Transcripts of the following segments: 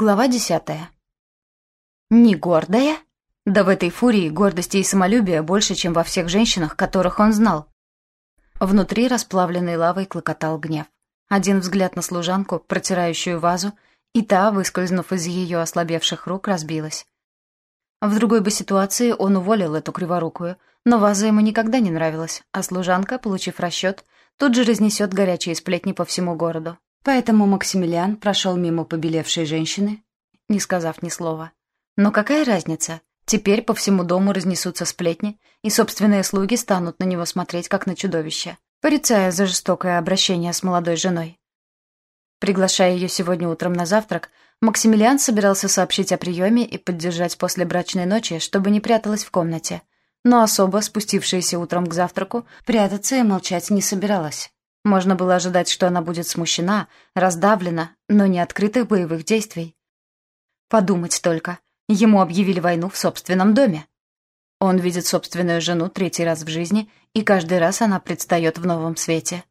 Глава десятая. Не гордая? Да в этой фурии гордости и самолюбия больше, чем во всех женщинах, которых он знал. Внутри расплавленной лавой клокотал гнев. Один взгляд на служанку, протирающую вазу, и та, выскользнув из ее ослабевших рук, разбилась. В другой бы ситуации он уволил эту криворукую, но ваза ему никогда не нравилась, а служанка, получив расчет, тут же разнесет горячие сплетни по всему городу. Поэтому Максимилиан прошел мимо побелевшей женщины, не сказав ни слова. Но какая разница? Теперь по всему дому разнесутся сплетни, и собственные слуги станут на него смотреть, как на чудовище, порицая за жестокое обращение с молодой женой. Приглашая ее сегодня утром на завтрак, Максимилиан собирался сообщить о приеме и поддержать после брачной ночи, чтобы не пряталась в комнате. Но особо, спустившаяся утром к завтраку, прятаться и молчать не собиралась. Можно было ожидать, что она будет смущена, раздавлена, но не открытых боевых действий. Подумать только, ему объявили войну в собственном доме. Он видит собственную жену третий раз в жизни, и каждый раз она предстает в новом свете.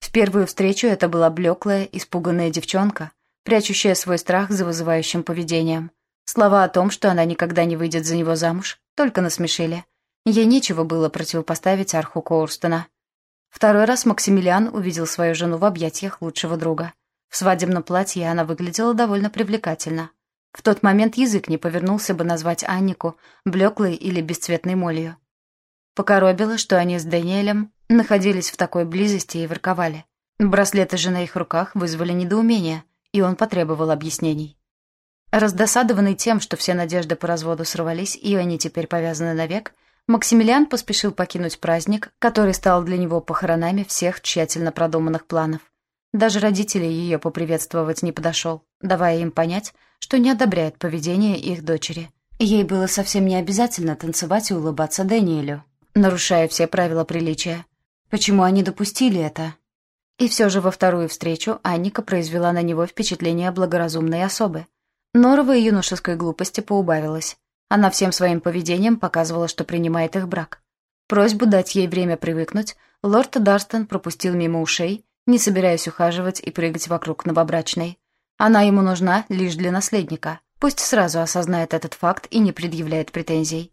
В первую встречу это была блеклая, испуганная девчонка, прячущая свой страх за вызывающим поведением. Слова о том, что она никогда не выйдет за него замуж, только насмешили. Ей нечего было противопоставить арху Коурстона. Второй раз Максимилиан увидел свою жену в объятиях лучшего друга. В свадебном платье она выглядела довольно привлекательно. В тот момент язык не повернулся бы назвать Аннику блеклой или бесцветной молью. Покоробило, что они с Даниэлем находились в такой близости и ворковали. Браслеты же на их руках вызвали недоумение, и он потребовал объяснений. Раздосадованный тем, что все надежды по разводу сорвались, и они теперь повязаны навек, Максимилиан поспешил покинуть праздник, который стал для него похоронами всех тщательно продуманных планов. Даже родителей ее поприветствовать не подошел, давая им понять, что не одобряет поведение их дочери. Ей было совсем не обязательно танцевать и улыбаться Дэниелю, нарушая все правила приличия. Почему они допустили это? И все же во вторую встречу Анника произвела на него впечатление благоразумной особы. Норовой юношеской глупости поубавилась. Она всем своим поведением показывала, что принимает их брак. Просьбу дать ей время привыкнуть лорд Дарстон пропустил мимо ушей, не собираясь ухаживать и прыгать вокруг новобрачной. Она ему нужна лишь для наследника. Пусть сразу осознает этот факт и не предъявляет претензий.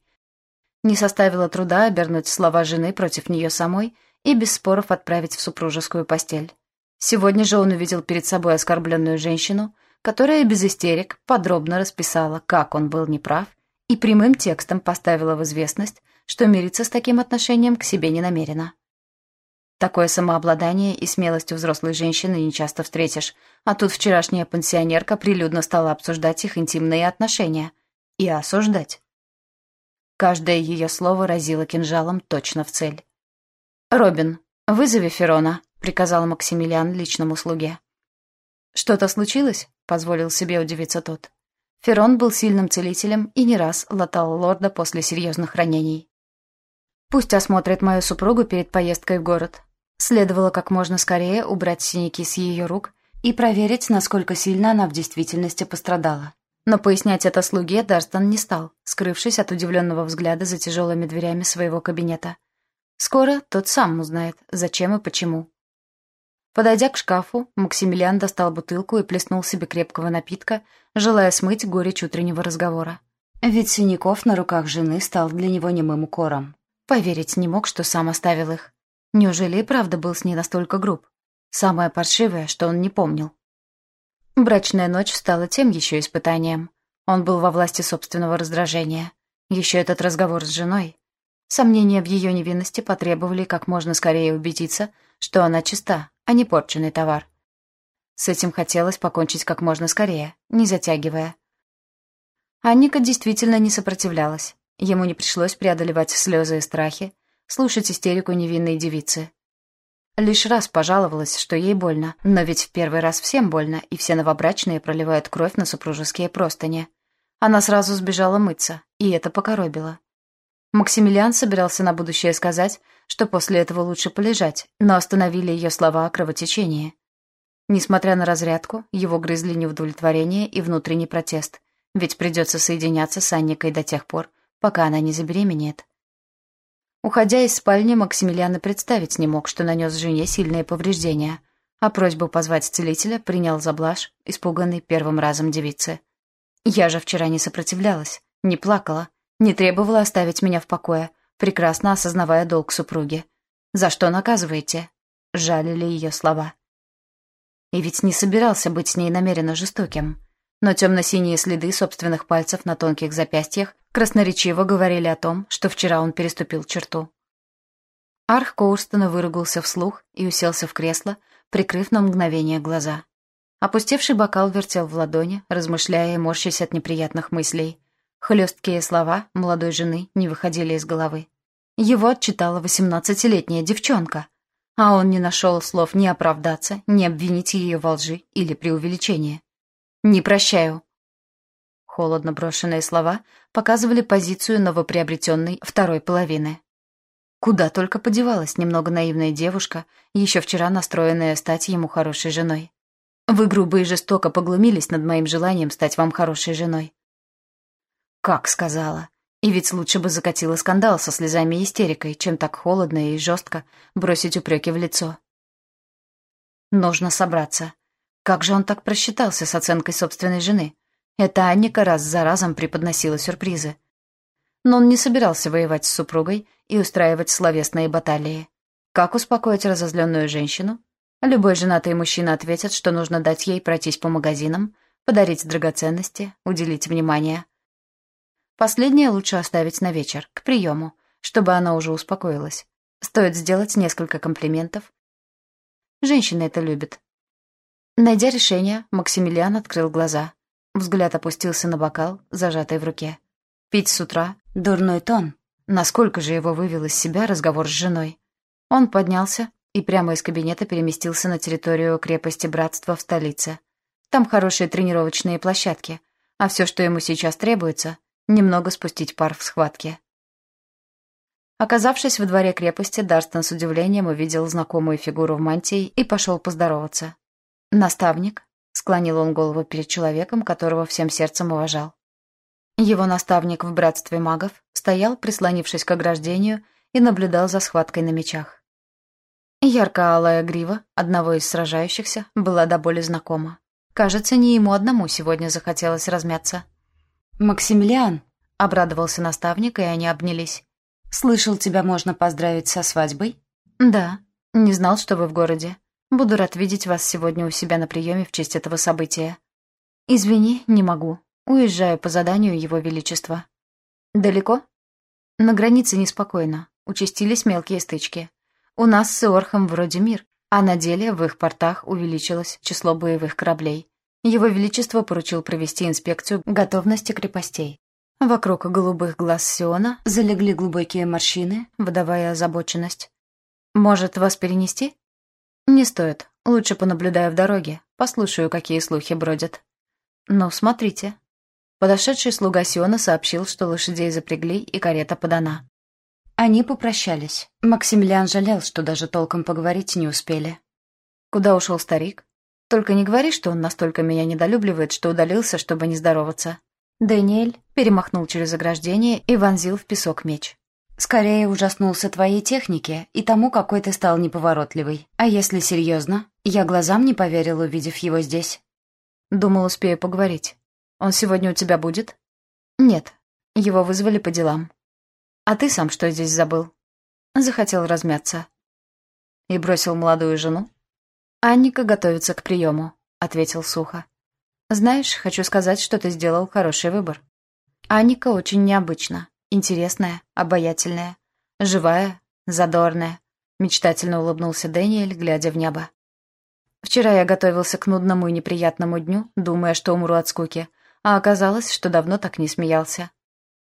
Не составило труда обернуть слова жены против нее самой и без споров отправить в супружескую постель. Сегодня же он увидел перед собой оскорбленную женщину, которая без истерик подробно расписала, как он был неправ и прямым текстом поставила в известность, что мириться с таким отношением к себе не намерена. Такое самообладание и смелость у взрослой женщины не часто встретишь, а тут вчерашняя пансионерка прилюдно стала обсуждать их интимные отношения. И осуждать. Каждое ее слово разило кинжалом точно в цель. «Робин, вызови Ферона», — приказал Максимилиан личному слуге. «Что-то случилось?» — позволил себе удивиться тот. Ферон был сильным целителем и не раз латал лорда после серьезных ранений. «Пусть осмотрит мою супругу перед поездкой в город». Следовало как можно скорее убрать синяки с ее рук и проверить, насколько сильно она в действительности пострадала. Но пояснять это слуге Дарстон не стал, скрывшись от удивленного взгляда за тяжелыми дверями своего кабинета. Скоро тот сам узнает, зачем и почему. Подойдя к шкафу, Максимилиан достал бутылку и плеснул себе крепкого напитка, желая смыть горечь утреннего разговора. Ведь синяков на руках жены стал для него немым укором. Поверить не мог, что сам оставил их. Неужели и правда был с ней настолько груб? Самое паршивое, что он не помнил. Брачная ночь стала тем еще испытанием. Он был во власти собственного раздражения. Еще этот разговор с женой. Сомнения в ее невинности потребовали как можно скорее убедиться, что она чиста, а не порченный товар. С этим хотелось покончить как можно скорее, не затягивая. Анника действительно не сопротивлялась. Ему не пришлось преодолевать слезы и страхи, слушать истерику невинной девицы. Лишь раз пожаловалась, что ей больно, но ведь в первый раз всем больно, и все новобрачные проливают кровь на супружеские простыни. Она сразу сбежала мыться, и это покоробило. Максимилиан собирался на будущее сказать, что после этого лучше полежать, но остановили ее слова о кровотечении. Несмотря на разрядку, его грызли неудовлетворение и внутренний протест, ведь придется соединяться с Анникой до тех пор, пока она не забеременеет. Уходя из спальни, Максимилиан и представить не мог, что нанес жене сильные повреждения, а просьбу позвать целителя принял за блажь, испуганный первым разом девицы — Я же вчера не сопротивлялась, не плакала, не требовала оставить меня в покое, прекрасно осознавая долг супруги. За что наказываете? Жалили ее слова. И ведь не собирался быть с ней намеренно жестоким. Но темно-синие следы собственных пальцев на тонких запястьях красноречиво говорили о том, что вчера он переступил черту. Арх Коурстона выругался вслух и уселся в кресло, прикрыв на мгновение глаза. Опустевший бокал вертел в ладони, размышляя и морщась от неприятных мыслей. Хлесткие слова молодой жены не выходили из головы. Его отчитала восемнадцатилетняя девчонка, а он не нашел слов ни оправдаться, ни обвинить ее во лжи или преувеличении. «Не прощаю». Холодно брошенные слова показывали позицию новоприобретенной второй половины. Куда только подевалась немного наивная девушка, еще вчера настроенная стать ему хорошей женой. Вы грубо и жестоко поглумились над моим желанием стать вам хорошей женой. Как сказала. И ведь лучше бы закатила скандал со слезами и истерикой, чем так холодно и жестко бросить упреки в лицо. Нужно собраться. Как же он так просчитался с оценкой собственной жены? Это Анника раз за разом преподносила сюрпризы. Но он не собирался воевать с супругой и устраивать словесные баталии. Как успокоить разозленную женщину? Любой женатый мужчина ответит, что нужно дать ей пройтись по магазинам, подарить драгоценности, уделить внимание. Последнее лучше оставить на вечер, к приему, чтобы она уже успокоилась. Стоит сделать несколько комплиментов. Женщины это любят. Найдя решение, Максимилиан открыл глаза. Взгляд опустился на бокал, зажатый в руке. Пить с утра — дурной тон. Насколько же его вывел из себя разговор с женой? Он поднялся и прямо из кабинета переместился на территорию крепости Братства в столице. Там хорошие тренировочные площадки, а все, что ему сейчас требуется — немного спустить пар в схватке. Оказавшись во дворе крепости, Дарстон с удивлением увидел знакомую фигуру в мантии и пошел поздороваться. «Наставник?» — склонил он голову перед человеком, которого всем сердцем уважал. Его наставник в братстве магов стоял, прислонившись к ограждению, и наблюдал за схваткой на мечах. Ярко-алая грива одного из сражающихся была до боли знакома. Кажется, не ему одному сегодня захотелось размяться. «Максимилиан!» — обрадовался наставник, и они обнялись. «Слышал, тебя можно поздравить со свадьбой?» «Да. Не знал, что вы в городе. Буду рад видеть вас сегодня у себя на приеме в честь этого события». «Извини, не могу. Уезжаю по заданию Его Величества. Далеко? На границе неспокойно. Участились мелкие стычки. У нас с Иорхом вроде мир, а на деле в их портах увеличилось число боевых кораблей. Его Величество поручил провести инспекцию готовности крепостей. Вокруг голубых глаз Сиона залегли глубокие морщины, выдавая озабоченность. «Может, вас перенести?» «Не стоит. Лучше понаблюдаю в дороге, послушаю, какие слухи бродят». «Ну, смотрите, Подошедший слуга Сиона сообщил, что лошадей запрягли и карета подана. Они попрощались. Максимилиан жалел, что даже толком поговорить не успели. Куда ушел старик? Только не говори, что он настолько меня недолюбливает, что удалился, чтобы не здороваться. Дэниэль перемахнул через ограждение и вонзил в песок меч. «Скорее ужаснулся твоей технике и тому, какой ты стал неповоротливый. А если серьезно, я глазам не поверил, увидев его здесь. Думал, успею поговорить. Он сегодня у тебя будет? Нет. Его вызвали по делам. А ты сам что здесь забыл? Захотел размяться. И бросил молодую жену? Анника готовится к приему, ответил сухо. Знаешь, хочу сказать, что ты сделал хороший выбор. Анника очень необычна, интересная, обаятельная, живая, задорная. Мечтательно улыбнулся Дэниэль, глядя в небо. Вчера я готовился к нудному и неприятному дню, думая, что умру от скуки, а оказалось, что давно так не смеялся.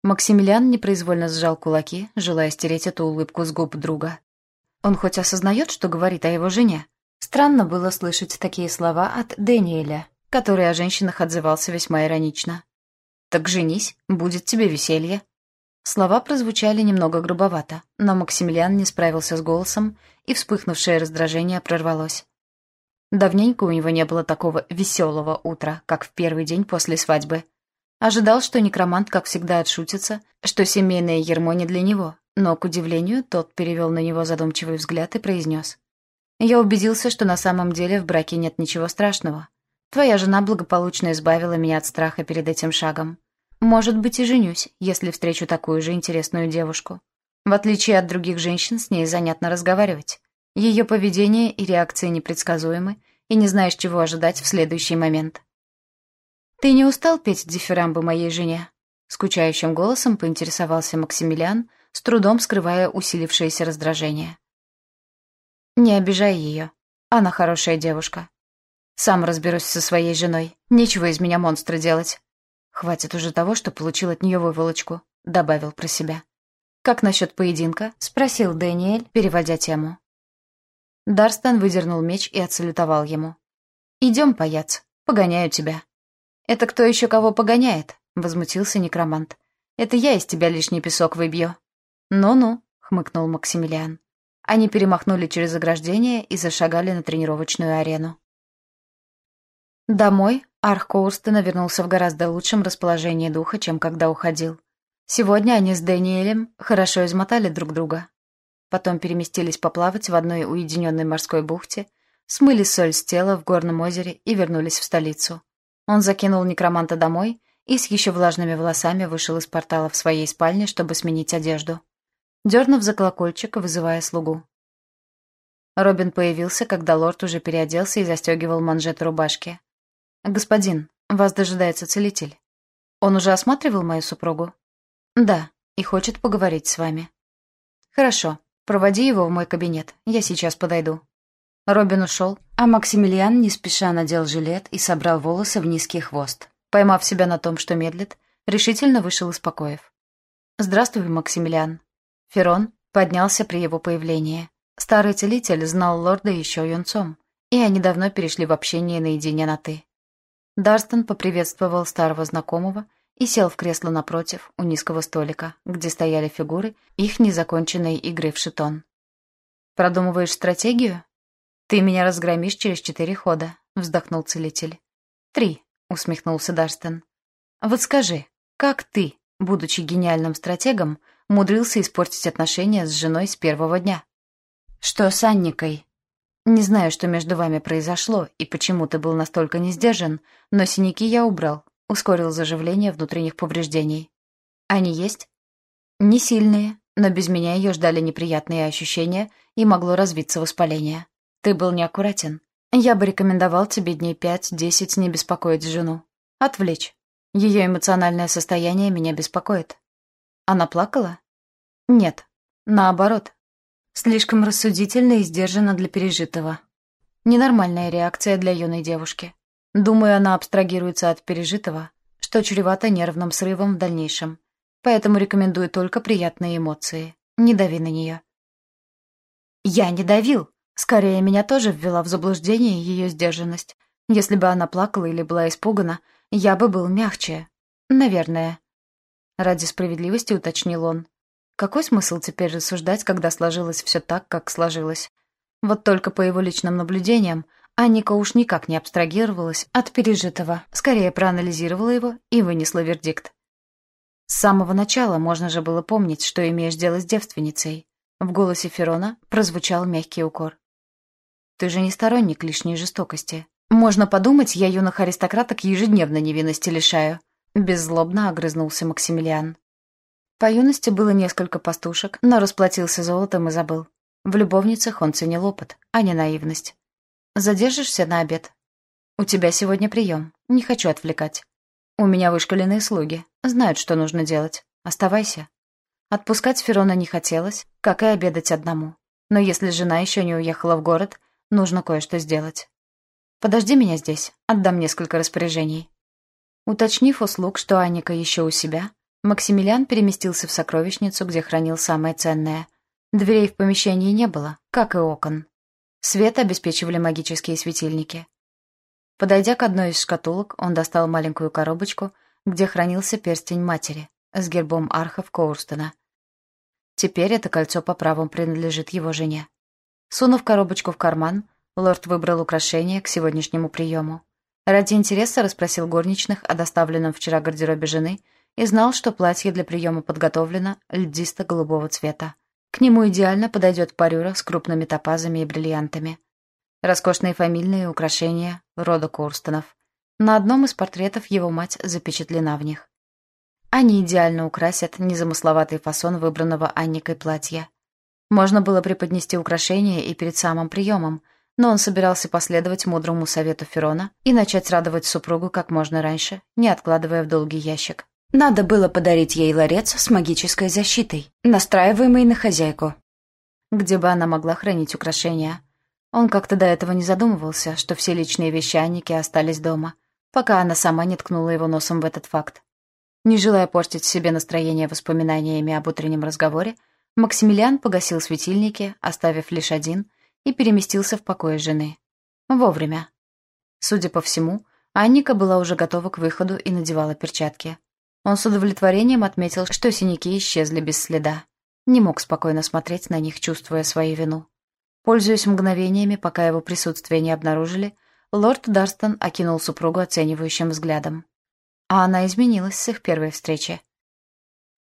Максимилиан непроизвольно сжал кулаки, желая стереть эту улыбку с губ друга. Он хоть осознает, что говорит о его жене? Странно было слышать такие слова от Дэниеля, который о женщинах отзывался весьма иронично. «Так женись, будет тебе веселье». Слова прозвучали немного грубовато, но Максимилиан не справился с голосом, и вспыхнувшее раздражение прорвалось. Давненько у него не было такого веселого утра, как в первый день после свадьбы. Ожидал, что некромант, как всегда, отшутится, что семейное ермо не для него, но, к удивлению, тот перевел на него задумчивый взгляд и произнес. «Я убедился, что на самом деле в браке нет ничего страшного. Твоя жена благополучно избавила меня от страха перед этим шагом. Может быть, и женюсь, если встречу такую же интересную девушку. В отличие от других женщин, с ней занятно разговаривать. Ее поведение и реакции непредсказуемы, и не знаешь, чего ожидать в следующий момент. «Ты не устал петь дифирамбы моей жене?» Скучающим голосом поинтересовался Максимилиан, с трудом скрывая усилившееся раздражение. «Не обижай ее. Она хорошая девушка. Сам разберусь со своей женой. Нечего из меня монстра делать. Хватит уже того, что получил от нее выволочку», — добавил про себя. «Как насчет поединка?» — спросил Дэниэль, переводя тему. Дарстон выдернул меч и отсалютовал ему. «Идем, паяц, погоняю тебя». «Это кто еще кого погоняет?» — возмутился некромант. «Это я из тебя лишний песок выбью». «Ну-ну», — хмыкнул Максимилиан. Они перемахнули через ограждение и зашагали на тренировочную арену. Домой Арх Коурстена вернулся в гораздо лучшем расположении духа, чем когда уходил. Сегодня они с Дэниелем хорошо измотали друг друга, Потом переместились поплавать в одной уединенной морской бухте, смыли соль с тела в горном озере и вернулись в столицу. Он закинул некроманта домой и с еще влажными волосами вышел из портала в своей спальне, чтобы сменить одежду. Дернув за колокольчик, вызывая слугу. Робин появился, когда лорд уже переоделся и застегивал манжет рубашки. «Господин, вас дожидается целитель. Он уже осматривал мою супругу?» «Да, и хочет поговорить с вами». «Хорошо. Проводи его в мой кабинет, я сейчас подойду». Робин ушел, а Максимилиан не спеша надел жилет и собрал волосы в низкий хвост. Поймав себя на том, что медлит, решительно вышел из покоев. «Здравствуй, Максимилиан». Ферон поднялся при его появлении. Старый целитель знал лорда еще юнцом, и они давно перешли в общение наедине на «ты». Дарстон поприветствовал старого знакомого и сел в кресло напротив, у низкого столика, где стояли фигуры их незаконченной игры в шитон. «Продумываешь стратегию?» «Ты меня разгромишь через четыре хода», — вздохнул целитель. «Три», — усмехнулся Дарстон. «Вот скажи, как ты, будучи гениальным стратегом, умудрился испортить отношения с женой с первого дня?» «Что с Анникой?» «Не знаю, что между вами произошло и почему ты был настолько несдержан, но синяки я убрал, ускорил заживление внутренних повреждений. Они есть? Не сильные, но без меня ее ждали неприятные ощущения и могло развиться воспаление. Ты был неаккуратен. Я бы рекомендовал тебе дней пять-десять не беспокоить жену. Отвлечь. Ее эмоциональное состояние меня беспокоит. Она плакала? Нет. Наоборот. Слишком рассудительно и сдержанно для пережитого. Ненормальная реакция для юной девушки. Думаю, она абстрагируется от пережитого, что чревато нервным срывом в дальнейшем. Поэтому рекомендую только приятные эмоции. Не дави на нее. Я не давил. Скорее, меня тоже ввела в заблуждение ее сдержанность. Если бы она плакала или была испугана, я бы был мягче. Наверное. Ради справедливости уточнил он. Какой смысл теперь рассуждать, когда сложилось все так, как сложилось? Вот только по его личным наблюдениям Анника уж никак не абстрагировалась от пережитого, скорее проанализировала его и вынесла вердикт. С самого начала можно же было помнить, что имеешь дело с девственницей. В голосе Ферона прозвучал мягкий укор. «Ты же не сторонник лишней жестокости. Можно подумать, я юных аристократок ежедневно невинности лишаю», беззлобно огрызнулся Максимилиан. По юности было несколько пастушек, но расплатился золотом и забыл. В любовницах он ценил опыт, а не наивность. Задержишься на обед? У тебя сегодня прием. Не хочу отвлекать. У меня вышкаленные слуги. Знают, что нужно делать. Оставайся. Отпускать Ферона не хотелось, как и обедать одному. Но если жена еще не уехала в город, нужно кое-что сделать. Подожди меня здесь, отдам несколько распоряжений. Уточнив у слуг, что Аника еще у себя, Максимилиан переместился в сокровищницу, где хранил самое ценное. Дверей в помещении не было, как и окон. Свет обеспечивали магические светильники. Подойдя к одной из шкатулок, он достал маленькую коробочку, где хранился перстень матери с гербом архов Коурстона. Теперь это кольцо по праву принадлежит его жене. Сунув коробочку в карман, лорд выбрал украшение к сегодняшнему приему. Ради интереса расспросил горничных о доставленном вчера гардеробе жены и знал, что платье для приема подготовлено льдисто-голубого цвета. К нему идеально подойдет парюра с крупными топазами и бриллиантами. Роскошные фамильные украшения рода Курстонов. На одном из портретов его мать запечатлена в них. Они идеально украсят незамысловатый фасон выбранного Анникой платья. Можно было преподнести украшение и перед самым приемом, но он собирался последовать мудрому совету Ферона и начать радовать супругу как можно раньше, не откладывая в долгий ящик. Надо было подарить ей ларец с магической защитой, настраиваемый на хозяйку, где бы она могла хранить украшения. Он как-то до этого не задумывался, что все личные вещи Анники остались дома, пока она сама не ткнула его носом в этот факт. Не желая портить себе настроение воспоминаниями об утреннем разговоре, Максимилиан погасил светильники, оставив лишь один, и переместился в покое жены. Вовремя. Судя по всему, Анника была уже готова к выходу и надевала перчатки. Он с удовлетворением отметил, что синяки исчезли без следа. Не мог спокойно смотреть на них, чувствуя свою вину. Пользуясь мгновениями, пока его присутствие не обнаружили, лорд Дарстон окинул супругу оценивающим взглядом. А она изменилась с их первой встречи.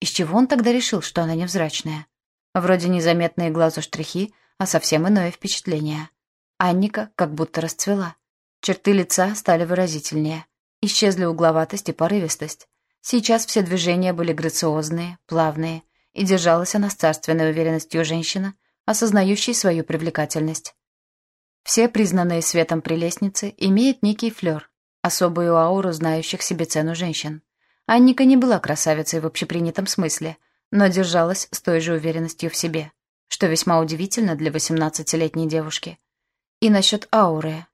Из чего он тогда решил, что она невзрачная? Вроде незаметные глазу штрихи, а совсем иное впечатление. Анника как будто расцвела. Черты лица стали выразительнее. Исчезли угловатость и порывистость. Сейчас все движения были грациозные, плавные, и держалась она с царственной уверенностью женщина, осознающей свою привлекательность. Все признанные светом прелестницы имеют некий флёр, особую ауру знающих себе цену женщин. Анника не была красавицей в общепринятом смысле, но держалась с той же уверенностью в себе, что весьма удивительно для восемнадцатилетней девушки. И насчет ауры.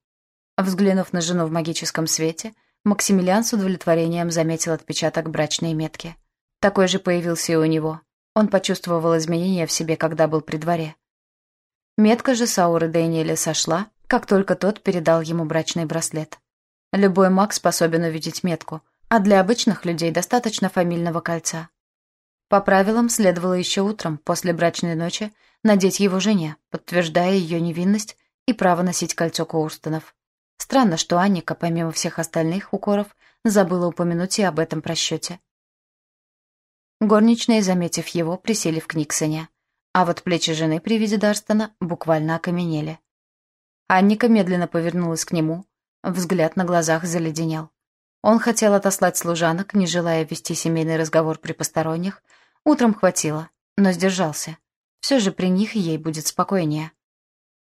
Взглянув на жену в магическом свете, Максимилиан с удовлетворением заметил отпечаток брачной метки. Такой же появился и у него. Он почувствовал изменения в себе, когда был при дворе. Метка же Сауры Дэниеля сошла, как только тот передал ему брачный браслет. Любой маг способен увидеть метку, а для обычных людей достаточно фамильного кольца. По правилам, следовало еще утром, после брачной ночи, надеть его жене, подтверждая ее невинность и право носить кольцо Коурстонов. Странно, что Анника, помимо всех остальных укоров, забыла упомянуть и об этом просчете. Горничные, заметив его, присели в Книксоне, а вот плечи жены при виде Дарстона буквально окаменели. Анника медленно повернулась к нему, взгляд на глазах заледенел. Он хотел отослать служанок, не желая вести семейный разговор при посторонних. Утром хватило, но сдержался. Все же при них ей будет спокойнее.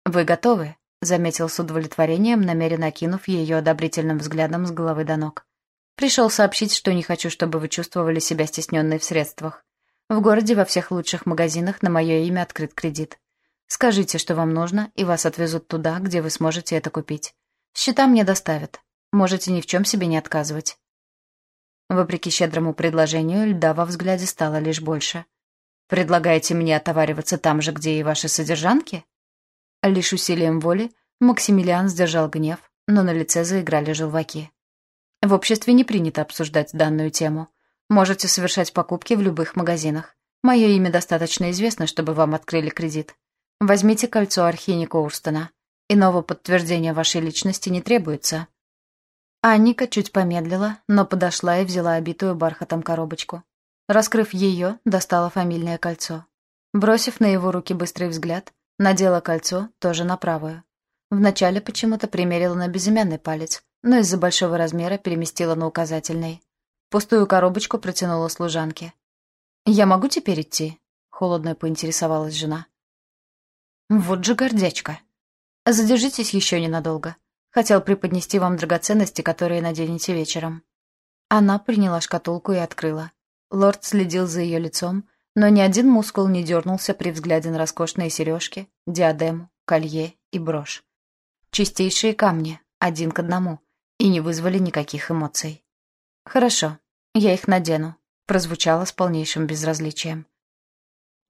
«Вы готовы?» заметил с удовлетворением, намеренно окинув ее одобрительным взглядом с головы до ног. «Пришел сообщить, что не хочу, чтобы вы чувствовали себя стесненной в средствах. В городе во всех лучших магазинах на мое имя открыт кредит. Скажите, что вам нужно, и вас отвезут туда, где вы сможете это купить. Счета мне доставят. Можете ни в чем себе не отказывать». Вопреки щедрому предложению, льда во взгляде стало лишь больше. «Предлагаете мне отовариваться там же, где и ваши содержанки?» Лишь усилием воли Максимилиан сдержал гнев, но на лице заиграли желваки. В обществе не принято обсуждать данную тему. Можете совершать покупки в любых магазинах. Мое имя достаточно известно, чтобы вам открыли кредит. Возьмите кольцо Архиника Урстона. Иного подтверждения вашей личности не требуется. Анника чуть помедлила, но подошла и взяла обитую бархатом коробочку. Раскрыв ее, достала фамильное кольцо. Бросив на его руки быстрый взгляд, Надела кольцо, тоже на правую. Вначале почему-то примерила на безымянный палец, но из-за большого размера переместила на указательный. Пустую коробочку протянула служанке. «Я могу теперь идти?» — холодно поинтересовалась жена. «Вот же гордячка. Задержитесь еще ненадолго. Хотел преподнести вам драгоценности, которые наденете вечером». Она приняла шкатулку и открыла. Лорд следил за ее лицом, но ни один мускул не дернулся при взгляде на роскошные сережки, диадему, колье и брошь. Чистейшие камни, один к одному, и не вызвали никаких эмоций. «Хорошо, я их надену», — прозвучало с полнейшим безразличием.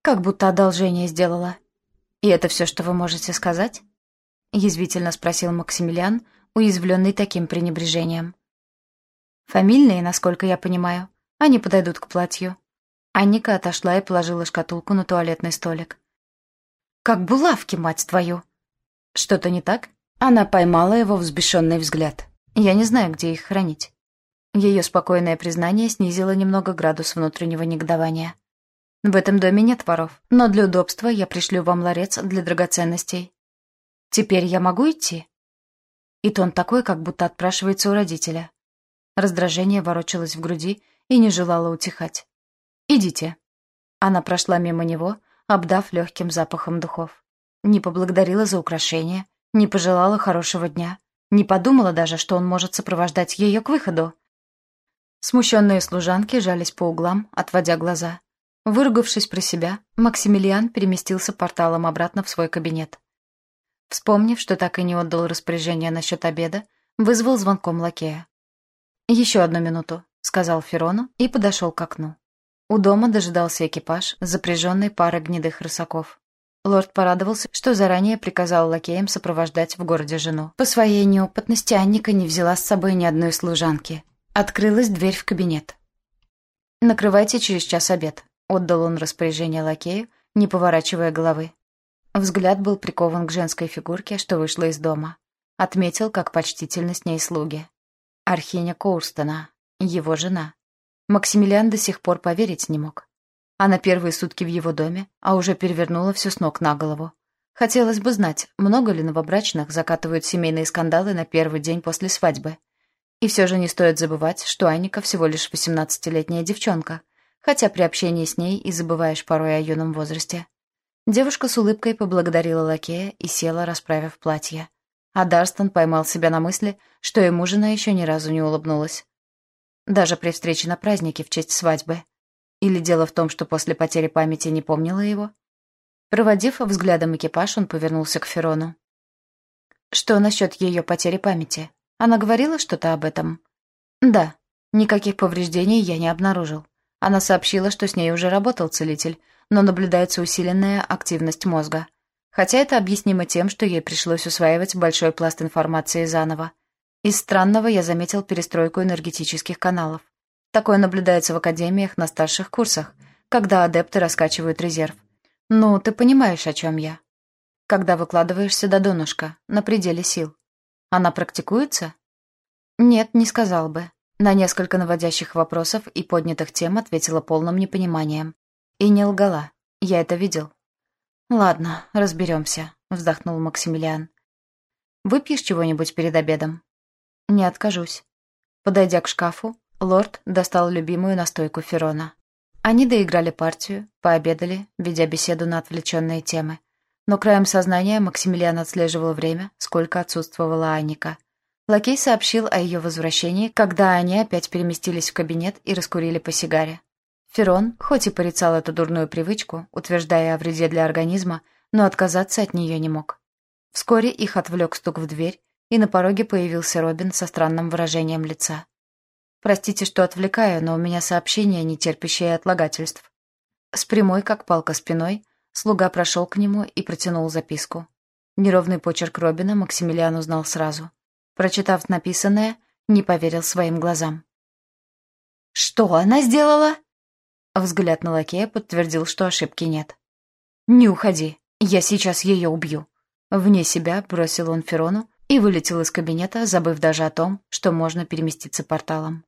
«Как будто одолжение сделала. И это все, что вы можете сказать?» — язвительно спросил Максимилиан, уязвленный таким пренебрежением. «Фамильные, насколько я понимаю. Они подойдут к платью. Анника отошла и положила шкатулку на туалетный столик. «Как булавки, мать твою!» «Что-то не так?» Она поймала его взбешенный взгляд. «Я не знаю, где их хранить». Ее спокойное признание снизило немного градус внутреннего негодования. «В этом доме нет воров, но для удобства я пришлю вам ларец для драгоценностей. Теперь я могу идти?» И тон такой, как будто отпрашивается у родителя. Раздражение ворочалось в груди и не желало утихать. «Идите». Она прошла мимо него, обдав легким запахом духов. Не поблагодарила за украшение, не пожелала хорошего дня, не подумала даже, что он может сопровождать ее к выходу. Смущенные служанки жались по углам, отводя глаза. Выругавшись про себя, Максимилиан переместился порталом обратно в свой кабинет. Вспомнив, что так и не отдал распоряжение насчет обеда, вызвал звонком лакея. «Еще одну минуту», — сказал Ферону и подошел к окну. У дома дожидался экипаж, запряженный парой гнедых рысаков. Лорд порадовался, что заранее приказал лакеям сопровождать в городе жену. По своей неопытности Анника не взяла с собой ни одной служанки. Открылась дверь в кабинет. «Накрывайте через час обед», — отдал он распоряжение лакею, не поворачивая головы. Взгляд был прикован к женской фигурке, что вышла из дома. Отметил, как почтительно с ней слуги. Архиня Коурстона, его жена. Максимилиан до сих пор поверить не мог. Она первые сутки в его доме, а уже перевернула все с ног на голову. Хотелось бы знать, много ли новобрачных закатывают семейные скандалы на первый день после свадьбы. И все же не стоит забывать, что Анника всего лишь 18-летняя девчонка, хотя при общении с ней и забываешь порой о юном возрасте. Девушка с улыбкой поблагодарила лакея и села, расправив платье. А Дарстон поймал себя на мысли, что ему жена еще ни разу не улыбнулась. Даже при встрече на празднике в честь свадьбы — или дело в том, что после потери памяти не помнила его? Проводив взглядом экипаж, он повернулся к Ферону. «Что насчет ее потери памяти? Она говорила что-то об этом?» «Да. Никаких повреждений я не обнаружил. Она сообщила, что с ней уже работал целитель, но наблюдается усиленная активность мозга. Хотя это объяснимо тем, что ей пришлось усваивать большой пласт информации заново. Из странного я заметил перестройку энергетических каналов. Такое наблюдается в академиях на старших курсах, когда адепты раскачивают резерв. Ну, ты понимаешь, о чем я. Когда выкладываешься до донышка, на пределе сил. Она практикуется? Нет, не сказал бы. На несколько наводящих вопросов и поднятых тем ответила полным непониманием. И не лгала. Я это видел. «Ладно, разберемся», — вздохнул Максимилиан. «Выпьешь чего-нибудь перед обедом?» «Не откажусь». Подойдя к шкафу, Лорд достал любимую настойку Ферона. Они доиграли партию, пообедали, ведя беседу на отвлеченные темы. Но краем сознания Максимилиан отслеживал время, сколько отсутствовала Анника. Лакей сообщил о ее возвращении, когда они опять переместились в кабинет и раскурили по сигаре. Ферон, хоть и порицал эту дурную привычку, утверждая о вреде для организма, но отказаться от нее не мог. Вскоре их отвлек стук в дверь, и на пороге появился Робин со странным выражением лица. Простите, что отвлекаю, но у меня сообщение, не терпящее отлагательств. С прямой, как палка спиной, слуга прошел к нему и протянул записку. Неровный почерк Робина Максимилиан узнал сразу. Прочитав написанное, не поверил своим глазам. «Что она сделала?» Взгляд на лакея подтвердил, что ошибки нет. «Не уходи, я сейчас ее убью». Вне себя бросил он Ферону и вылетел из кабинета, забыв даже о том, что можно переместиться порталом.